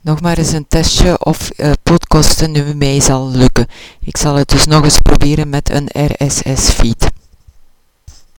nog maar eens een testje of uh, podcasten nu mij zal lukken. Ik zal het dus nog eens proberen met een RSS-feed.